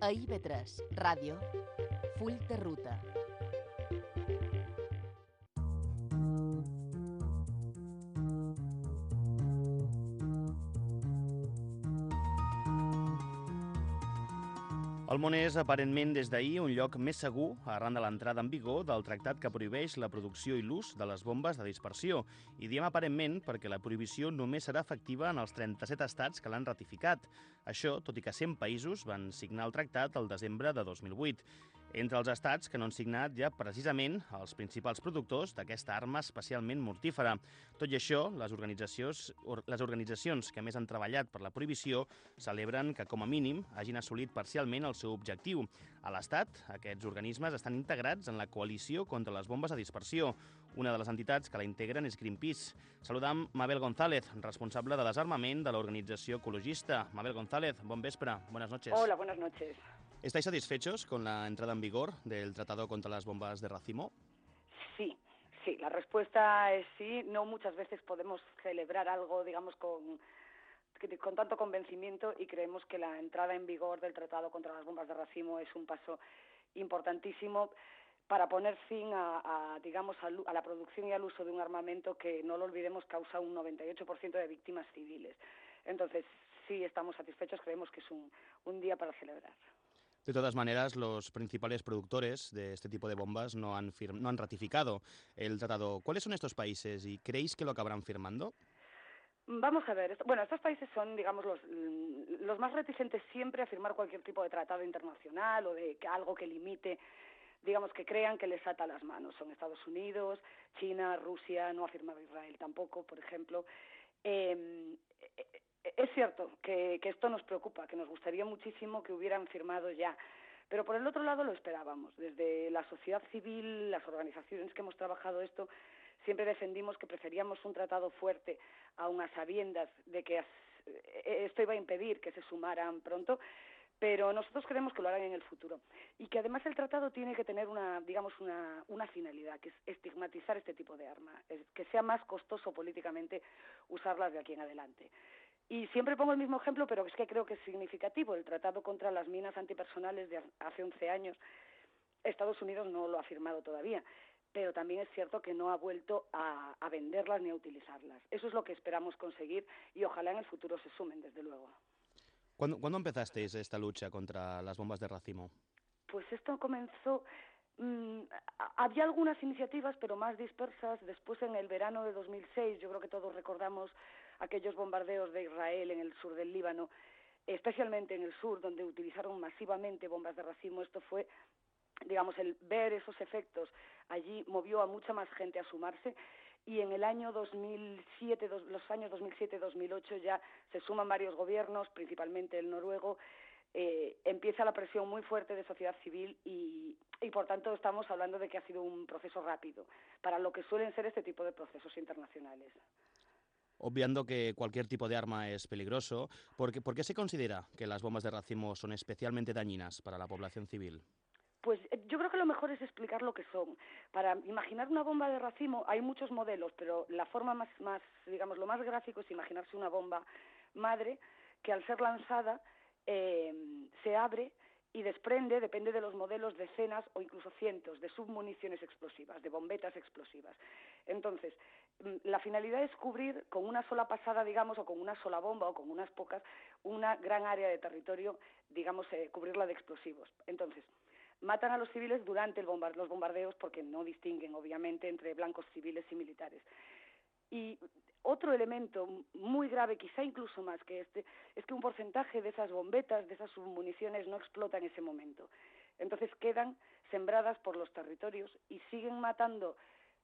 A IB3 Ràdio, Full de Ruta. El món és, aparentment, des d'ahir, un lloc més segur arran de l'entrada en vigor del tractat que prohibeix la producció i l'ús de les bombes de dispersió. I diem aparentment perquè la prohibició només serà efectiva en els 37 estats que l'han ratificat. Això, tot i que 100 països van signar el tractat el desembre de 2008. Entre els estats que no han signat ja precisament els principals productors d'aquesta arma especialment mortífera. Tot i això, les organitzacions, les organitzacions que més han treballat per la prohibició celebren que, com a mínim, hagin assolit parcialment el seu objectiu. A l'Estat, aquests organismes estan integrats en la coalició contra les bombes de dispersió. Una de les entitats que la integren és Greenpeace. Saludam Mabel González, responsable de desarmament de l'organització ecologista. Mabel González, bon vespre, buenas noches. Hola, buenas noches. ¿Estáis satisfechos con la entrada en vigor del Tratado contra las Bombas de Racimo? Sí, sí, la respuesta es sí. No muchas veces podemos celebrar algo, digamos, con, tanto convencimiento y creemos que la entrada en vigor del Tratado contra las Bombas de Racimo es un paso importantísimo para poner fin a, a digamos, a, la producción y al uso de un armamento que, no lo olvidemos, causa un 98% de víctimas civiles. Entonces, sí estamos satisfechos, creemos que es un, un día para celebrar. De todas maneras, los principales productores de este tipo de bombas no han, no han ratificado el tratado. ¿Cuáles son estos países y creéis que lo acabarán firmando? Vamos a ver, bueno, estos países son, digamos, los, los más reticentes siempre a firmar cualquier tipo de tratado internacional o de algo que limite, digamos, que crean que les ata las manos. Son Estados Unidos, China, Rusia, no ha firmado Israel tampoco, por ejemplo. Eh, es cierto que, esto nos preocupa, que nos gustaría muchísimo que hubieran firmado ya. Pero por el otro lado lo esperábamos. Desde la sociedad civil, las organizaciones que hemos trabajado esto, siempre defendimos que preferíamos un tratado fuerte, aun a sabiendas de que esto iba a impedir que se sumaran pronto, pero nosotros creemos que lo harán en el futuro y que además el tratado tiene que tener una digamos una, una finalidad que es estigmatizar este tipo de arma que sea más costoso políticamente usarlas de aquí en adelante y siempre pongo el mismo ejemplo, pero es que creo que es significativo. El tratado contra las minas antipersonales de hace 11 años, Estados Unidos no lo ha firmado todavía, pero también es cierto que no ha vuelto a, venderlas ni a utilizarlas. Eso es lo que esperamos conseguir y ojalá en el futuro se sumen, desde luego. ¿Cuándo, ¿cuándo empezasteis esta lucha contra las bombas de racimo? Pues esto comenzó Mm, había algunas iniciativas, pero más dispersas. Después, en el verano de 2006, yo creo que todos recordamos aquellos bombardeos de Israel en el sur del Líbano, especialmente en el sur, donde utilizaron masivamente bombas de racimo. Esto fue, digamos, el ver esos efectos allí movió a mucha más gente a sumarse. Y en el año 2007, los años 2007-2008 ya se suman varios gobiernos, principalmente el noruego, eh, empieza la presión muy fuerte de sociedad civil y, y, por tanto, estamos hablando de que ha sido un proceso rápido para lo que suelen ser este tipo de procesos internacionales. Obviando que cualquier tipo de arma es peligroso, ¿por qué, ¿por qué se considera que las bombas de racimo son especialmente dañinas para la población civil? Pues eh, yo creo que lo mejor es explicar lo que son. Para imaginar una bomba de racimo hay muchos modelos, pero la forma más, más digamos, lo más gráfico es imaginarse una bomba madre que al ser lanzada eh, se abre y desprende, depende de los modelos, decenas o incluso cientos de submuniciones explosivas, de bombetas explosivas. Entonces, mm, la finalidad es cubrir con una sola pasada, digamos, o con una sola bomba o con unas pocas, una gran área de territorio, digamos, eh, cubrirla de explosivos. Entonces, matan a los civiles durante los bombardeos porque no distinguen, obviamente, entre blancos civiles y militares. Y otro elemento muy grave, quizá incluso más que este, es que un porcentaje de esas bombetas, de esas submuniciones, no explota en ese momento. Entonces quedan sembradas por los territorios y siguen matando,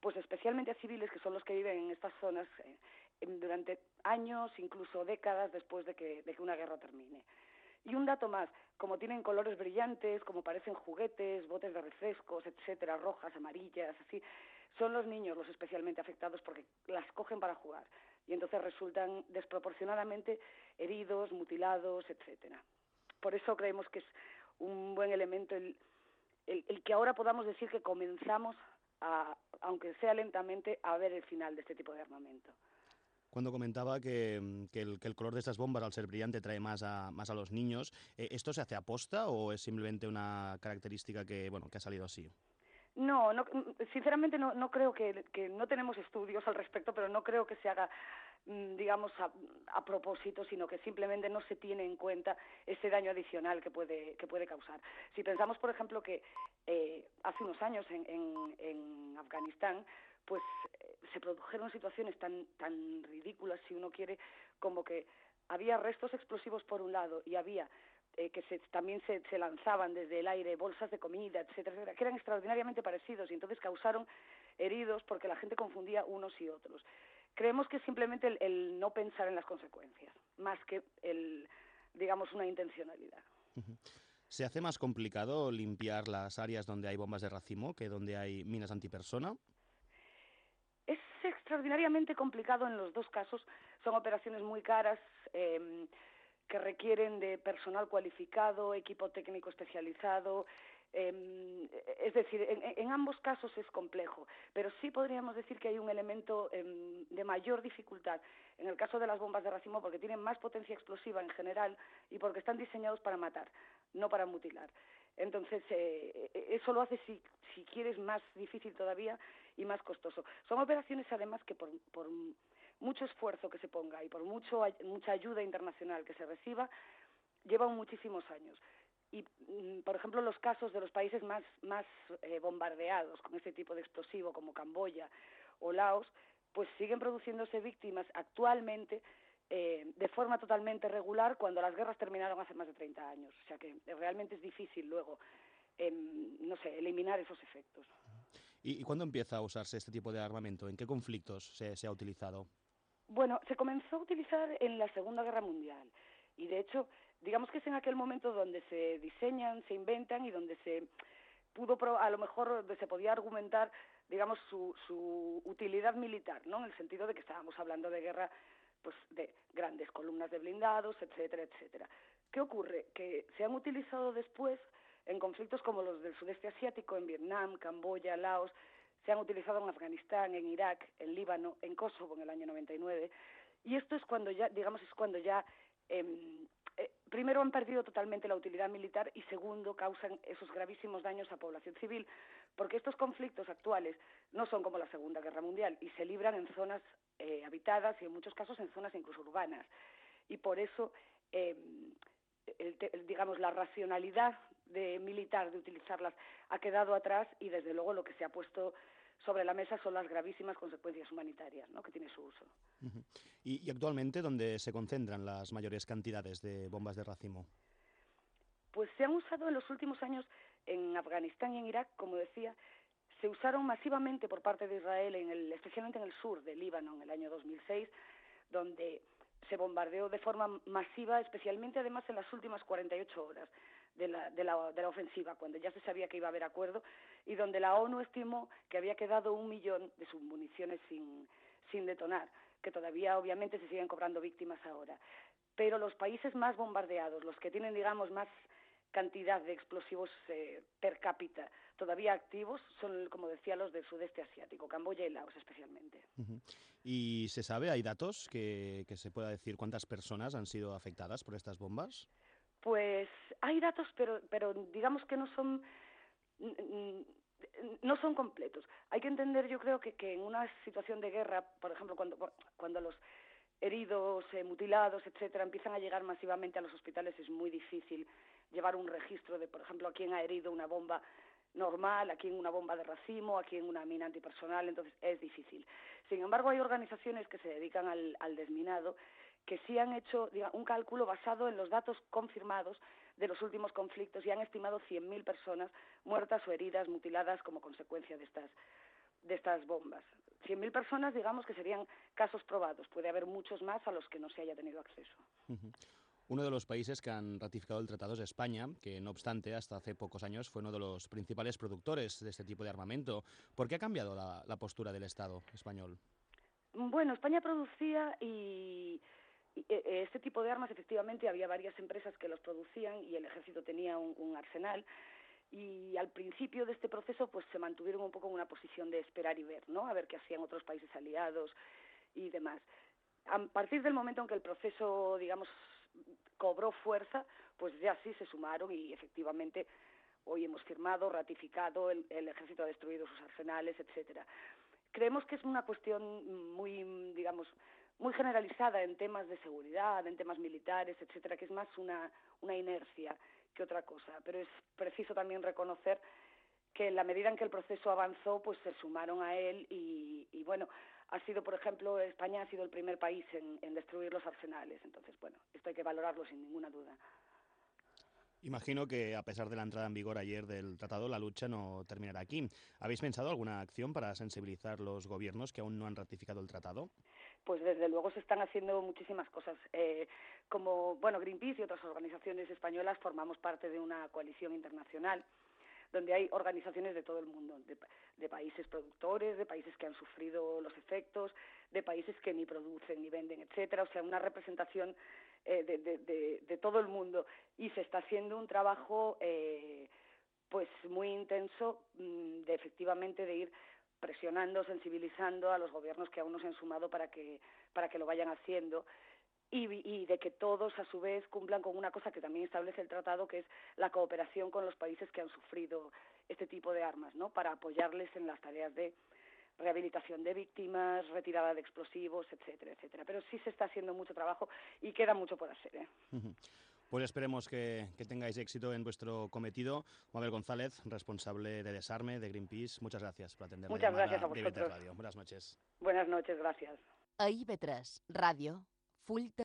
pues especialmente a civiles que son los que viven en estas zonas eh, durante años, incluso décadas después de que, de que una guerra termine. Y un dato más, como tienen colores brillantes, como parecen juguetes, botes de refrescos, etcétera, rojas, amarillas, así, son los niños los especialmente afectados porque las cogen para jugar y entonces resultan desproporcionadamente heridos, mutilados, etcétera. Por eso creemos que es un buen elemento el, el, que ahora podamos decir que comenzamos a, aunque sea lentamente, a ver el final de este tipo de armamento. Cuando comentaba que, mm, que, el, que, el, color de estas bombas, al ser brillante, trae más a, más a los niños. Eh, ¿Esto se hace aposta o es simplemente una característica que, bueno, que ha salido así? No, no sinceramente no, no creo que, que, no tenemos estudios al respecto, pero no creo que se haga, mm, digamos, a, a, propósito, sino que simplemente no se tiene en cuenta ese daño adicional que puede, que puede causar. Si pensamos, por ejemplo, que eh, hace unos años en, en, en Afganistán, pues se produjeron situaciones tan, tan ridículas, si uno quiere, como que había restos explosivos por un lado y había eh, que se, también se, se, lanzaban desde el aire bolsas de comida, etcétera, etcétera, que eran extraordinariamente parecidos y entonces causaron heridos porque la gente confundía unos y otros. Creemos que simplemente el, el no pensar en las consecuencias, más que el, digamos, una intencionalidad. ¿Se hace más complicado limpiar las áreas donde hay bombas de racimo que donde hay minas antipersona? Extraordinariamente complicado en los dos casos. Son operaciones muy caras. Eh, que requieren de personal cualificado, equipo técnico especializado. Eh, es decir, en, en, ambos casos es complejo, pero sí podríamos decir que hay un elemento eh, de mayor dificultad en el caso de las bombas de racimo porque tienen más potencia explosiva en general y porque están diseñados para matar, no para mutilar. Entonces, eh, eso lo hace, si, si quieres, más difícil todavía y más costoso. Son operaciones, además, que por, por mucho esfuerzo que se ponga y por mucha ayuda internacional que se reciba, llevan muchísimos años. Y, mm, por ejemplo, los casos de los países más, más eh, bombardeados con este tipo de explosivo, como Camboya o Laos, pues siguen produciéndose víctimas actualmente eh, de forma totalmente regular cuando las guerras terminaron hace más de 30 años. O sea que realmente es difícil luego, eh, no sé, eliminar esos efectos. ¿Y, ¿Y, cuándo empieza a usarse este tipo de armamento? ¿En qué conflictos se, se ha utilizado? Bueno, se comenzó a utilizar en la Segunda Guerra Mundial y de hecho, digamos que es en aquel momento donde se diseñan, se inventan y donde se pudo, a lo mejor, donde se podía argumentar, digamos, su, su utilidad militar, ¿no? En el sentido de que estábamos hablando de guerra, pues, de grandes columnas de blindados, etcétera, etcétera. ¿Qué ocurre? Que se han utilizado después en conflictos como los del sudeste asiático, en Vietnam, Camboya, Laos, se han utilizado en Afganistán, en Irak, en Líbano, en Kosovo en el año 99. Y esto es cuando ya, digamos, es cuando ya, eh, eh, primero han perdido totalmente la utilidad militar y segundo causan esos gravísimos daños a población civil, porque estos conflictos actuales no son como la Segunda Guerra Mundial y se libran en zonas eh, habitadas y en muchos casos en zonas incluso urbanas. Y por eso, eh, el, el, digamos, la racionalidad de militar de utilizarlas ha quedado atrás y desde luego lo que se ha puesto sobre la mesa son las gravísimas consecuencias humanitarias ¿no? que tiene su uso. Uh -huh. ¿Y, ¿Y, actualmente dónde se concentran las mayores cantidades de bombas de racimo? Pues se han usado en los últimos años en Afganistán y en Irak, como decía, se usaron masivamente por parte de Israel, en el, especialmente en el sur de Líbano en el año 2006, donde se bombardeó de forma masiva, especialmente además en las últimas 48 horas de la, de, la, de la ofensiva, cuando ya se sabía que iba a haber acuerdo, y donde la ONU estimó que había quedado un millón de submuniciones sin, sin detonar, que todavía obviamente se siguen cobrando víctimas ahora. Pero los países más bombardeados, los que tienen, digamos, más cantidad de explosivos eh, per cápita todavía activos son, como decía, los del sudeste asiático, Camboya y Laos especialmente. Uh -huh. ¿Y se sabe, hay datos que, que se pueda decir cuántas personas han sido afectadas por estas bombas? Pues hay datos, pero, pero digamos que no son no son completos. Hay que entender, yo creo que, que en una situación de guerra, por ejemplo, cuando, cuando los heridos, eh, mutilados, etcétera, empiezan a llegar masivamente a los hospitales, es muy difícil llevar un registro de, por ejemplo, a quién ha herido una bomba normal, a quién una bomba de racimo, a quién una mina antipersonal, entonces es difícil. Sin embargo, hay organizaciones que se dedican al, al desminado que sí han hecho un cálculo basado en los datos confirmados de los últimos conflictos y han estimado 100.000 personas muertas o heridas, mutiladas como consecuencia de estas, de estas bombas. 100.000 personas, digamos, que serían casos probados. Puede haber muchos más a los que no se haya tenido acceso. Uno de los países que han ratificado el tratado es España, que no obstante hasta hace pocos años fue uno de los principales productores de este tipo de armamento. ¿Por qué ha cambiado la, postura del Estado español? Bueno, España producía y este tipo de armas, efectivamente, había varias empresas que los producían y el ejército tenía un, un, arsenal. Y al principio de este proceso, pues se mantuvieron un poco en una posición de esperar y ver, ¿no? A ver qué hacían otros países aliados y demás. a partir del momento en que el proceso, digamos, cobró fuerza, pues ya sí se sumaron y efectivamente hoy hemos firmado, ratificado, el, el ejército ha destruido sus arsenales, etcétera. Creemos que es una cuestión muy, digamos, muy generalizada en temas de seguridad, en temas militares, etcétera, que es más una, una inercia que otra cosa. Pero es preciso también reconocer que en la medida en que el proceso avanzó, pues se sumaron a él y, y bueno, ha sido, por ejemplo, España ha sido el primer país en, en destruir los arsenales. Entonces, bueno, esto hay que valorarlo sin ninguna duda. Imagino que a pesar de la entrada en vigor ayer del tratado, la lucha no terminará aquí. ¿Habéis pensado alguna acción para sensibilizar los gobiernos que aún no han ratificado el tratado? Pues desde luego se están haciendo muchísimas cosas. Eh, como bueno, Greenpeace y otras organizaciones españolas formamos parte de una coalición internacional donde hay organizaciones de todo el mundo, de, de, países productores, de países que han sufrido los efectos, de países que ni producen ni venden, etcétera. O sea, una representación eh, de, de, de, todo el mundo y se está haciendo un trabajo eh, pues muy intenso mmm, de efectivamente de ir presionando, sensibilizando a los gobiernos que aún no se han sumado para que para que lo vayan haciendo y, y, de que todos a su vez cumplan con una cosa que también establece el tratado que es la cooperación con los países que han sufrido este tipo de armas, ¿no? Para apoyarles en las tareas de rehabilitación de víctimas, retirada de explosivos, etcétera, etcétera. Pero sí se está haciendo mucho trabajo y queda mucho por hacer. ¿eh? Pues esperemos que, que, tengáis éxito en vuestro cometido. Mabel González, responsable de Desarme, de Greenpeace, muchas gracias por atender muchas la gracias a vosotros. Radio. Buenas noches. Buenas noches, gracias. A IB3 Ràdio, full